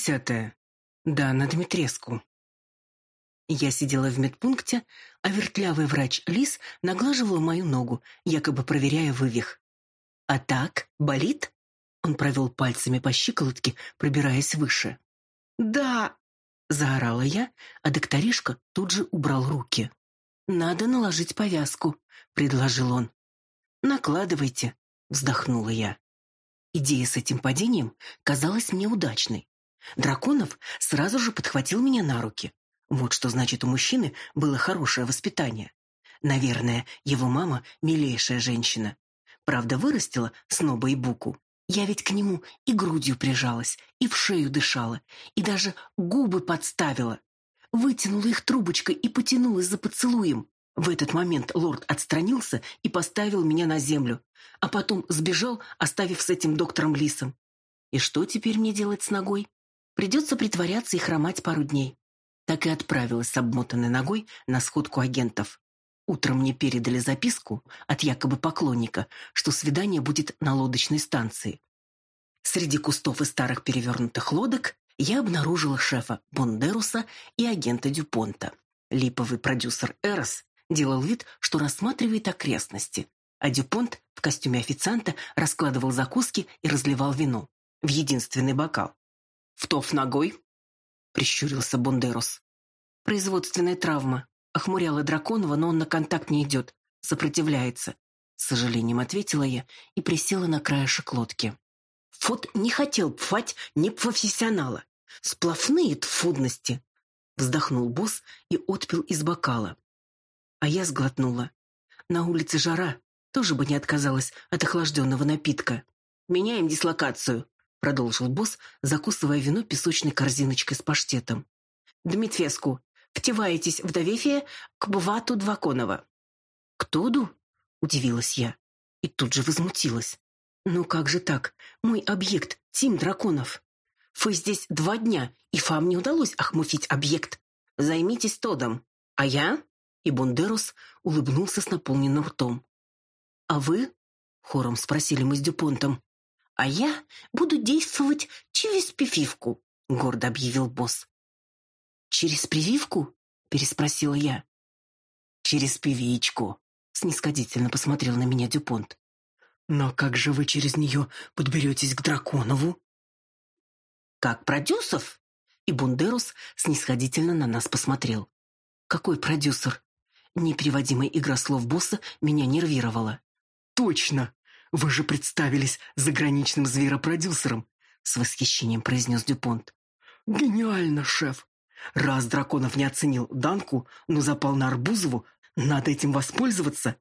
десятая. Дана Дмитреску. Я сидела в медпункте, а вертлявый врач Лис наглаживал мою ногу, якобы проверяя вывих. «А так? Болит?» Он провел пальцами по щиколотке, пробираясь выше. «Да!» — заорала я, а докторишка тут же убрал руки. «Надо наложить повязку», — предложил он. «Накладывайте», — вздохнула я. Идея с этим падением казалась мне удачной. Драконов сразу же подхватил меня на руки. Вот что значит у мужчины было хорошее воспитание. Наверное, его мама милейшая женщина. Правда, вырастила сноба и буку. Я ведь к нему и грудью прижалась, и в шею дышала, и даже губы подставила. Вытянула их трубочкой и потянулась за поцелуем. В этот момент лорд отстранился и поставил меня на землю, а потом сбежал, оставив с этим доктором Лисом. И что теперь мне делать с ногой? Придется притворяться и хромать пару дней. Так и отправилась с обмотанной ногой на сходку агентов. Утром мне передали записку от якобы поклонника, что свидание будет на лодочной станции. Среди кустов и старых перевернутых лодок я обнаружила шефа Бондеруса и агента Дюпонта. Липовый продюсер Эрос делал вид, что рассматривает окрестности, а Дюпонт в костюме официанта раскладывал закуски и разливал вино в единственный бокал. «Втов ногой?» — прищурился Бондерус. «Производственная травма. Охмуряла Драконова, но он на контакт не идет. Сопротивляется». С сожалением ответила я и присела на краешек лодки. Фот не хотел пфать непрофессионала. Сплошные тфудности. Вздохнул босс и отпил из бокала. А я сглотнула. На улице жара, тоже бы не отказалась от охлажденного напитка. «Меняем дислокацию», — продолжил босс, закусывая вино песочной корзиночкой с паштетом. «Дмитвеску, втеваетесь в доверие к Бвату Дваконова». «К Тоду?» — удивилась я. И тут же возмутилась. «Ну как же так? Мой объект — Тим Драконов. Вы здесь два дня, и вам не удалось охмутить объект. Займитесь Тодом. А я?» И Бондерус улыбнулся с наполненным ртом. «А вы?» — хором спросили мы с Дюпонтом. «А я буду действовать через прививку», — гордо объявил босс. «Через прививку?» — переспросила я. «Через певичку», — снисходительно посмотрел на меня Дюпонт. «Но как же вы через нее подберетесь к Драконову?» «Как продюсов?» И Бундерус снисходительно на нас посмотрел. «Какой продюсер?» Непереводимая игра слов босса меня нервировала. «Точно! Вы же представились заграничным зверопродюсером!» С восхищением произнес Дюпонт. «Гениально, шеф! Раз Драконов не оценил Данку, но запал на Арбузову, надо этим воспользоваться.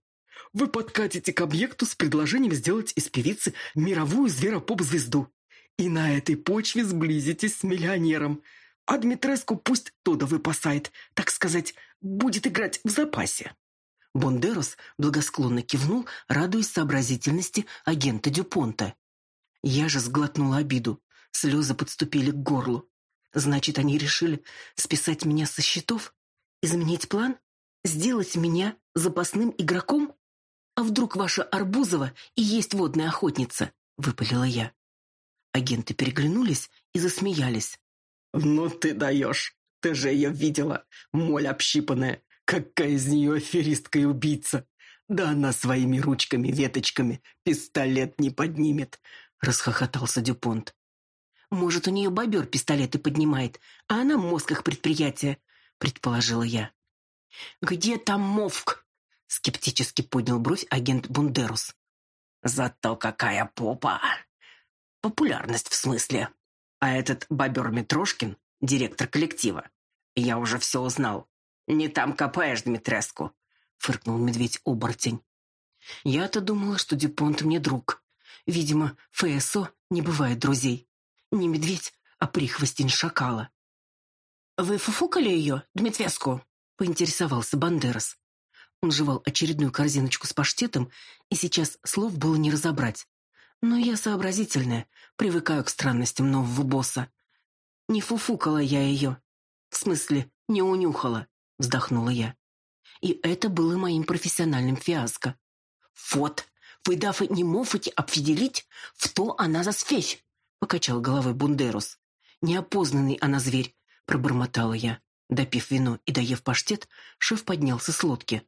Вы подкатите к объекту с предложением сделать из певицы мировую зверопоп-звезду. И на этой почве сблизитесь с миллионером. А Дмитреску пусть Тода выпасает, так сказать, будет играть в запасе. Бондерос благосклонно кивнул, радуясь сообразительности агента Дюпонта. Я же сглотнула обиду. Слезы подступили к горлу. Значит, они решили списать меня со счетов? Изменить план? Сделать меня запасным игроком? А вдруг ваша Арбузова и есть водная охотница? Выпалила я. Агенты переглянулись и засмеялись. «Ну ты даешь! Ты же ее видела! Моль общипанная! Какая из нее аферистка и убийца! Да она своими ручками-веточками пистолет не поднимет!» Расхохотался Дюпонт. «Может, у нее бобер пистолеты поднимает, а она мозг их предприятия», предположила я. «Где там мовк?» скептически поднял бровь агент Бундерус. «Зато какая попа!» «Популярность в смысле. А этот бобер Митрошкин — директор коллектива. Я уже все узнал. «Не там копаешь, Дмитреску», — фыркнул медведь-оборотень. «Я-то думала, что Дюпонт мне друг. Видимо, ФСО не бывает друзей. Не медведь, а прихвостень шакала». «Вы фуфукали ее, Дмитреску?» — поинтересовался Бандерас. Он жевал очередную корзиночку с паштетом, и сейчас слов было не разобрать. Но я сообразительная, привыкаю к странностям нового босса. Не фуфукала я ее. В смысле, не унюхала вздохнула я. И это было моим профессиональным фиаско. Вот, вы даже не можете определить, что она за связь, покачал головой Бундерус. Неопознанный она зверь, пробормотала я. Допив вино и доев паштет, шеф поднялся с лодки.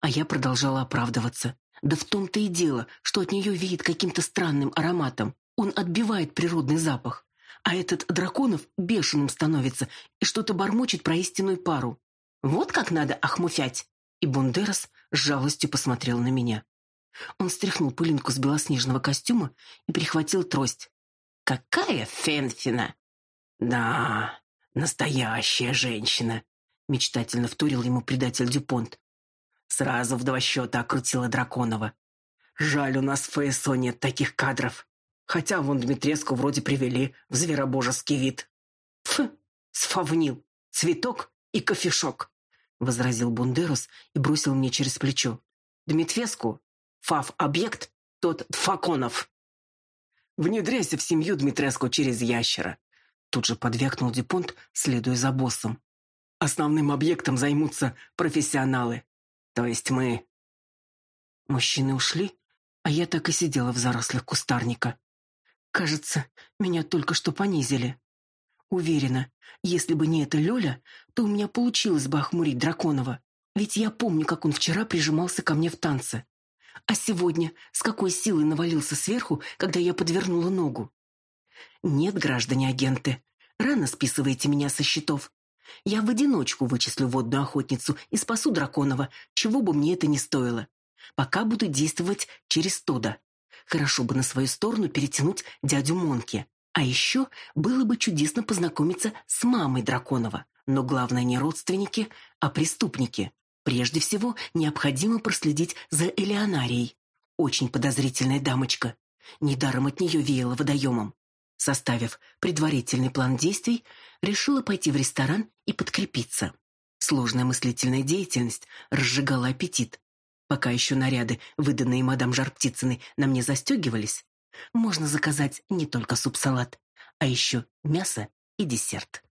А я продолжала оправдываться. Да в том-то и дело, что от нее веет каким-то странным ароматом. Он отбивает природный запах. А этот драконов бешеным становится и что-то бормочет про истинную пару. Вот как надо охмуфять. И Бундерас с жалостью посмотрел на меня. Он стряхнул пылинку с белоснежного костюма и прихватил трость. «Какая Фенфина!» «Да, настоящая женщина!» Мечтательно вторил ему предатель Дюпонт. Сразу в два счета окрутила Драконова. «Жаль, у нас в ФСО нет таких кадров. Хотя вон Дмитреску вроде привели в зверобожеский вид». «Фу, сфавнил. Цветок и кофешок», — возразил Бундерус и бросил мне через плечо. «Дмитреску Фав-объект тот Факонов. Внедряйся в семью Дмитреску через ящера. Тут же подвякнул Дипонт, следуя за боссом. Основным объектом займутся профессионалы. То есть мы. Мужчины ушли, а я так и сидела в зарослях кустарника. Кажется, меня только что понизили. Уверена, если бы не эта Лёля, то у меня получилось бы охмурить Драконова. Ведь я помню, как он вчера прижимался ко мне в танце. А сегодня с какой силой навалился сверху, когда я подвернула ногу? Нет, граждане-агенты, рано списываете меня со счетов. Я в одиночку вычислю водную охотницу и спасу Драконова, чего бы мне это ни стоило. Пока буду действовать через Тода. Хорошо бы на свою сторону перетянуть дядю Монки. А еще было бы чудесно познакомиться с мамой Драконова. Но главное не родственники, а преступники. Прежде всего, необходимо проследить за Элеонарией. Очень подозрительная дамочка. Недаром от нее веяло водоемом. Составив предварительный план действий, решила пойти в ресторан и подкрепиться. Сложная мыслительная деятельность разжигала аппетит. Пока еще наряды, выданные мадам Жар-Птицыной, на мне застегивались, можно заказать не только суп-салат, а еще мясо и десерт.